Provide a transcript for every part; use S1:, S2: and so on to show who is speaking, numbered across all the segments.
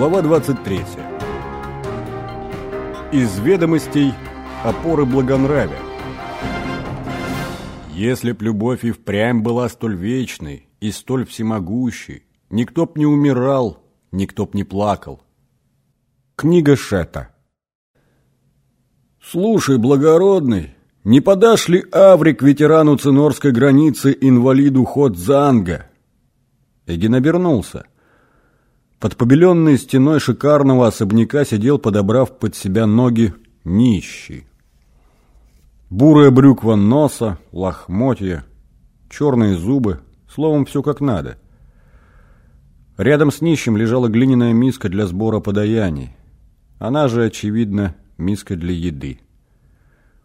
S1: Глава 23. Из ведомостей опоры благонравия. Если б любовь и впрямь была столь вечной и столь всемогущей, никто б не умирал, никто б не плакал. Книга Шета. Слушай, благородный, не подашь ли Аврик ветерану цинорской границы инвалиду Ходзанга? Эгин обернулся. Под побеленной стеной шикарного особняка сидел, подобрав под себя ноги, нищий. Бурая брюква носа, лохмотья, черные зубы, словом, все как надо. Рядом с нищим лежала глиняная миска для сбора подаяний. Она же, очевидно, миска для еды.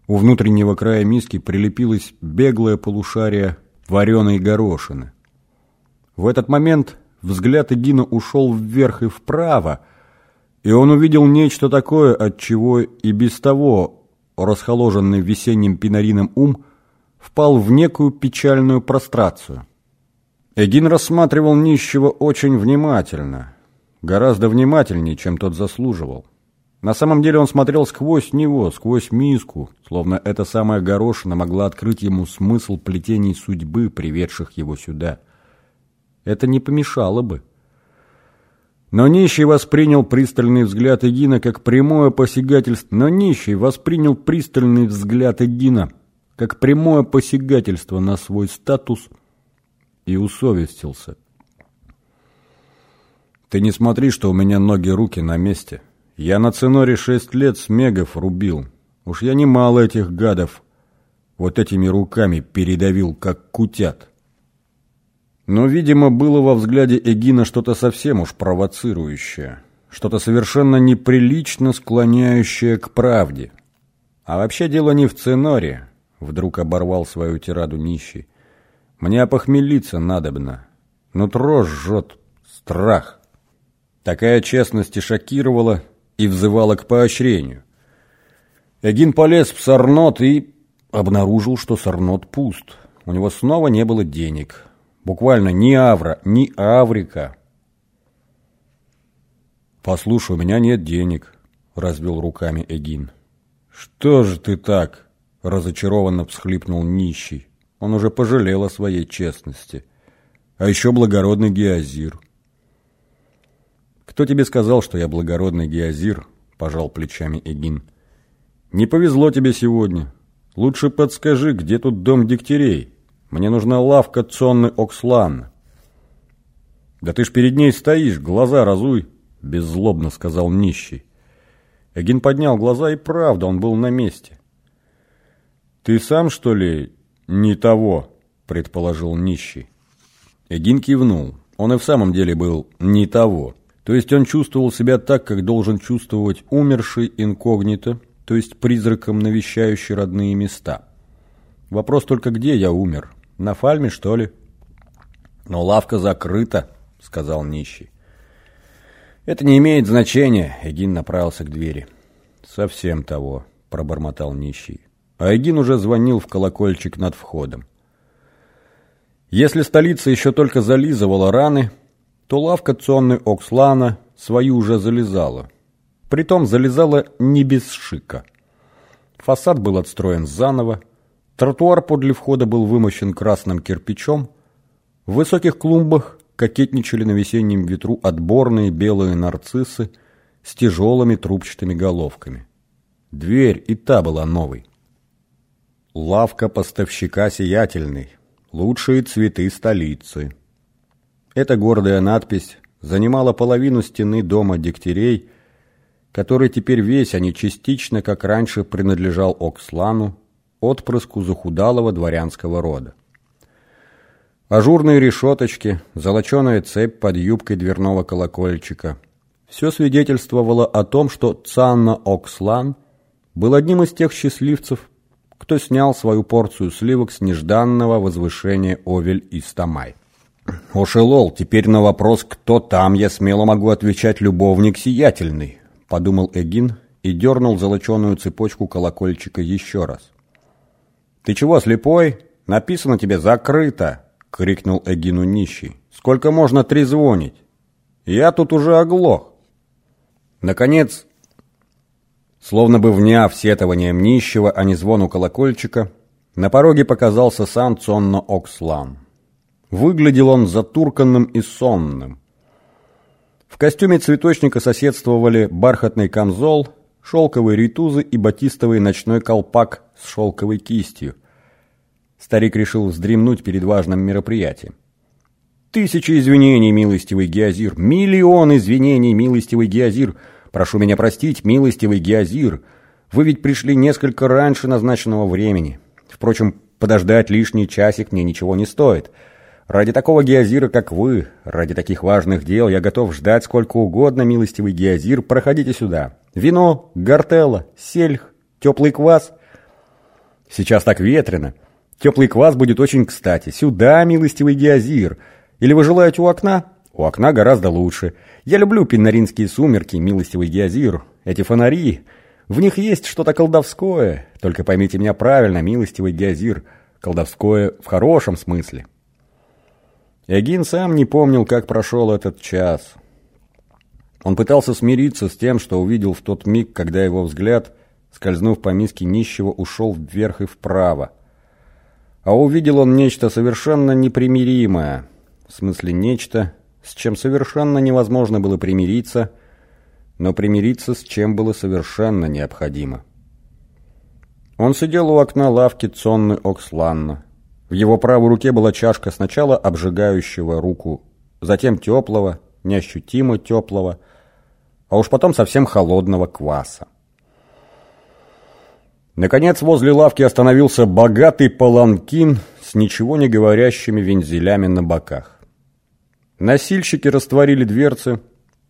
S1: У внутреннего края миски прилепилась беглая полушария вареной горошины. В этот момент взгляд Эгина ушел вверх и вправо, и он увидел нечто такое, от чего и без того расхоложенный весенним пинарином ум впал в некую печальную прострацию. Эгин рассматривал нищего очень внимательно, гораздо внимательнее, чем тот заслуживал. На самом деле он смотрел сквозь него, сквозь миску, словно эта самая горошина могла открыть ему смысл плетений судьбы, приведших его сюда – это не помешало бы. Но нищий воспринял пристальный взгляд Эгина как прямое посягательство. Но нищий воспринял пристальный взгляд Эгина как прямое посягательство на свой статус и усовестился. Ты не смотри, что у меня ноги-руки на месте. Я на циноре шесть лет с мегов рубил. Уж я немало этих гадов вот этими руками передавил, как кутят. Но, видимо, было во взгляде Эгина что-то совсем уж провоцирующее, что-то совершенно неприлично склоняющее к правде. А вообще дело не в ценоре, вдруг оборвал свою тираду нищий. Мне опохмелиться надобно. Нутро жжет страх. Такая честность и шокировала, и взывала к поощрению. Эгин полез в сорнот и обнаружил, что сорнот пуст. У него снова не было денег. Буквально ни авра, ни аврика. «Послушай, у меня нет денег», — развел руками Эгин. «Что же ты так?» — разочарованно всхлипнул нищий. Он уже пожалел о своей честности. А еще благородный Геозир. «Кто тебе сказал, что я благородный Геозир?» — пожал плечами Эгин. «Не повезло тебе сегодня. Лучше подскажи, где тут дом дегтярей?» Мне нужна лавка Цонны Окслан. Да ты ж перед ней стоишь, глаза разуй, беззлобно сказал нищий. Эгин поднял глаза, и правда, он был на месте. Ты сам, что ли, не того, предположил нищий. Эгин кивнул. Он и в самом деле был не того. То есть он чувствовал себя так, как должен чувствовать умерший инкогнито, то есть призраком, навещающий родные места. Вопрос только, где я умер? На фальме, что ли? Но лавка закрыта, сказал нищий. Это не имеет значения, Эгин направился к двери. Совсем того, пробормотал нищий. А Эгин уже звонил в колокольчик над входом. Если столица еще только зализывала раны, то лавка Цонны Окслана свою уже залезала. Притом залезала не без шика. Фасад был отстроен заново, Тротуар подле входа был вымощен красным кирпичом. В высоких клумбах кокетничали на весеннем ветру отборные белые нарциссы с тяжелыми трубчатыми головками. Дверь и та была новой. Лавка поставщика сиятельной. Лучшие цветы столицы. Эта гордая надпись занимала половину стены дома дегтярей, который теперь весь, а не частично, как раньше, принадлежал Окслану, отпрыску захудалого дворянского рода. Ажурные решеточки, золоченая цепь под юбкой дверного колокольчика. Все свидетельствовало о том, что Цанна Окслан был одним из тех счастливцев, кто снял свою порцию сливок с нежданного возвышения Овель и Стамай. «Ошелол, теперь на вопрос, кто там, я смело могу отвечать любовник сиятельный», подумал Эгин и дернул золоченую цепочку колокольчика еще раз. «Ты чего, слепой? Написано тебе «закрыто», — крикнул Эгину нищий. «Сколько можно трезвонить? Я тут уже оглох». Наконец, словно бы вняв сетованием нищего, а не звону колокольчика, на пороге показался сам Цонно Окслан. Выглядел он затурканным и сонным. В костюме цветочника соседствовали бархатный камзол, шелковые ритузы и батистовый ночной колпак с шелковой кистью. Старик решил вздремнуть перед важным мероприятием. Тысячи извинений, милостивый Геозир, миллион извинений, милостивый Геозир. Прошу меня простить, милостивый Геозир. Вы ведь пришли несколько раньше назначенного времени. Впрочем, подождать лишний часик мне ничего не стоит. Ради такого Геозира, как вы, ради таких важных дел, я готов ждать сколько угодно, милостивый Геозир. Проходите сюда. Вино, гортелла, сельх, теплый квас. Сейчас так ветрено. Теплый квас будет очень кстати. Сюда, милостивый Геозир. Или вы желаете у окна? У окна гораздо лучше. Я люблю пинаринские сумерки, милостивый Геозир. Эти фонари, в них есть что-то колдовское. Только поймите меня правильно, милостивый Геозир. Колдовское в хорошем смысле. Эгин сам не помнил, как прошел этот час. Он пытался смириться с тем, что увидел в тот миг, когда его взгляд, скользнув по миске нищего, ушел вверх и вправо. А увидел он нечто совершенно непримиримое – в смысле нечто, с чем совершенно невозможно было примириться, но примириться с чем было совершенно необходимо. Он сидел у окна лавки Цонны Оксланна. В его правой руке была чашка сначала обжигающего руку, затем теплого, неощутимо теплого, а уж потом совсем холодного кваса. Наконец возле лавки остановился богатый паланкин с ничего не говорящими вензелями на боках. Носильщики растворили дверцы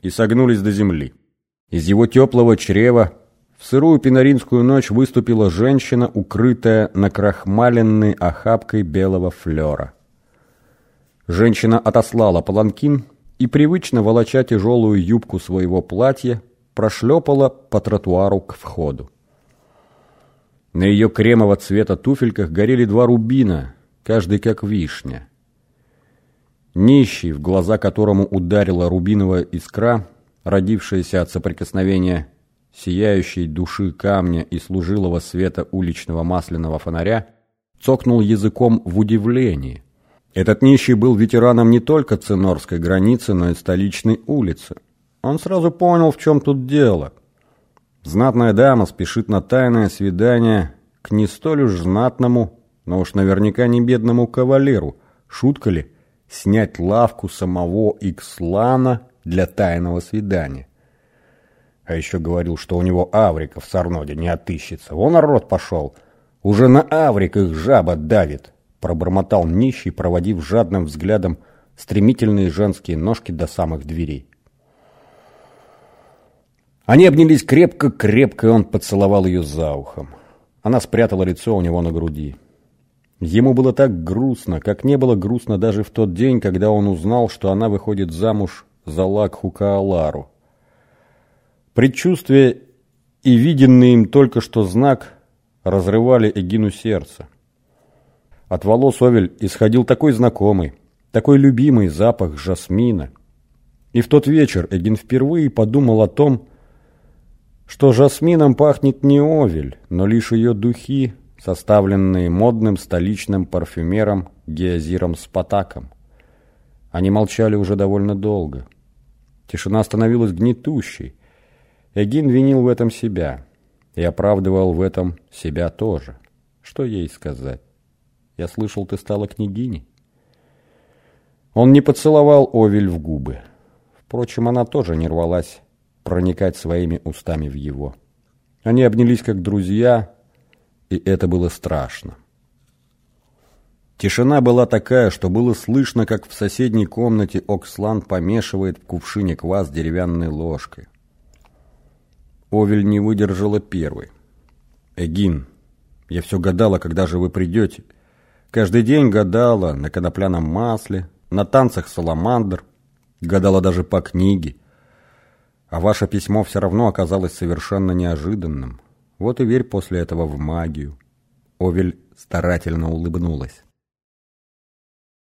S1: и согнулись до земли. Из его теплого чрева в сырую пинаринскую ночь выступила женщина, укрытая накрахмаленной охапкой белого флера. Женщина отослала паланкин и, привычно волоча тяжелую юбку своего платья, прошлепала по тротуару к входу. На ее кремово цвета туфельках горели два рубина, каждый как вишня. Нищий, в глаза которому ударила рубиновая искра, родившаяся от соприкосновения сияющей души камня и служилого света уличного масляного фонаря, цокнул языком в удивлении. Этот нищий был ветераном не только Цинорской границы, но и столичной улицы. Он сразу понял, в чем тут дело. Знатная дама спешит на тайное свидание к не столь уж знатному, но уж наверняка не бедному кавалеру. Шутка ли? снять лавку самого Икслана для тайного свидания. А еще говорил, что у него Аврика в Сарноде не отыщется. Вон народ пошел. Уже на Аврик их жаба давит. Пробормотал нищий, проводив жадным взглядом стремительные женские ножки до самых дверей. Они обнялись крепко-крепко, и он поцеловал ее за ухом. Она спрятала лицо у него на груди. Ему было так грустно, как не было грустно даже в тот день, когда он узнал, что она выходит замуж за Лакху Каалару. Предчувствие и виденный им только что знак разрывали Эгину сердце. От волос Овель исходил такой знакомый, такой любимый запах жасмина. И в тот вечер Эгин впервые подумал о том, что жасмином пахнет не Овель, но лишь ее духи, составленные модным столичным парфюмером Геозиром Спатаком. Они молчали уже довольно долго. Тишина становилась гнетущей. Эгин винил в этом себя и оправдывал в этом себя тоже. Что ей сказать? Я слышал, ты стала княгиней. Он не поцеловал Овель в губы. Впрочем, она тоже не рвалась проникать своими устами в его. Они обнялись как друзья, и это было страшно. Тишина была такая, что было слышно, как в соседней комнате Окслан помешивает в кувшине квас деревянной ложкой. Овель не выдержала первой. «Эгин, я все гадала, когда же вы придете. Каждый день гадала на конопляном масле, на танцах саламандр, гадала даже по книге. А ваше письмо все равно оказалось совершенно неожиданным. Вот и верь после этого в магию. Овель старательно улыбнулась.